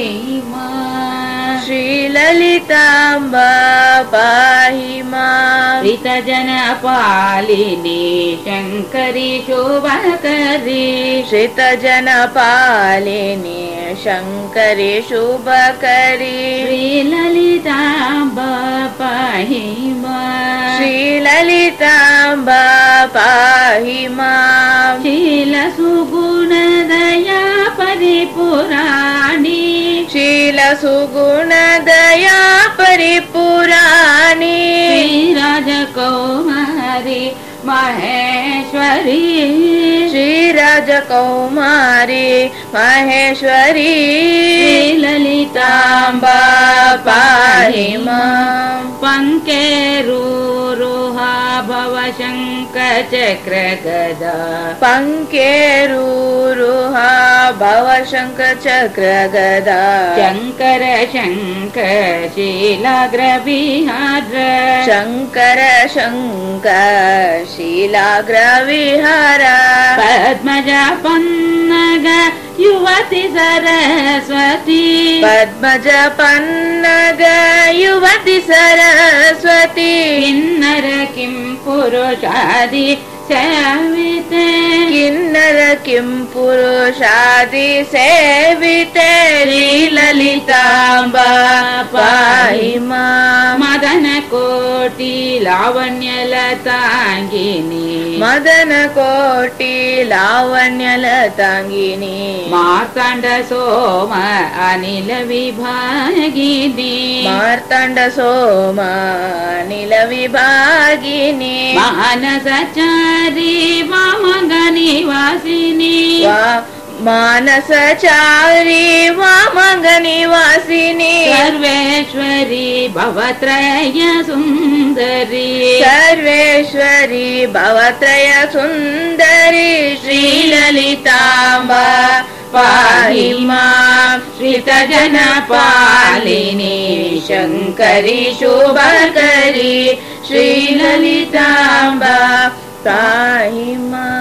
पाहि मा श्रीललिताम्बा पाहि मा। श्रितजनपालिनी शङ्करि शोभकरी। श्रितजनपालिनी शङ्करि शुभकरी। श्रीललिताम्बा पाहि मा। श्रीललिताम्बा पाहि मा शीलसुगुणदया परिपुराणि। श्रीराजकौमारी महेश्वरी। श्रीराजकौमारी महेश्वरी। पाहि माम् पङ्केरूरुहा भव शङ्खचक्रगदा पङ्केरूरुहा भव शङ्कर शङ्ख शीलाग्रविहार शङ्कर शङ्क शीलाग्रविहार पद्मजा पन्नग युवति सरस्वती। पद्मज पन्नग युवति सरस्वती। किन्नर किं पुरुषादि सेविते। किन्नर किं पुरुषादि कोटि लावण्यलताङ्गिनी मदन कोटि लावण्यलताङ्गिनी मार्ताण्ड सोम अनिल विभागिनी। मार्तण्ड सोम निलविभागिनी मानसचारी वामगनिवासिनी। वा मानसचारी वामगनिवासिनी। सर्वेश्वरी भवत्रय सुन्दरी सर्वेश्वरी भवत्रय सुन्दरी श्रीललिताम्बा पाहि माम् श्रितजनपालिनी। शङ्करी शुभकरी। श्रीललिताम्बा पाहि माम्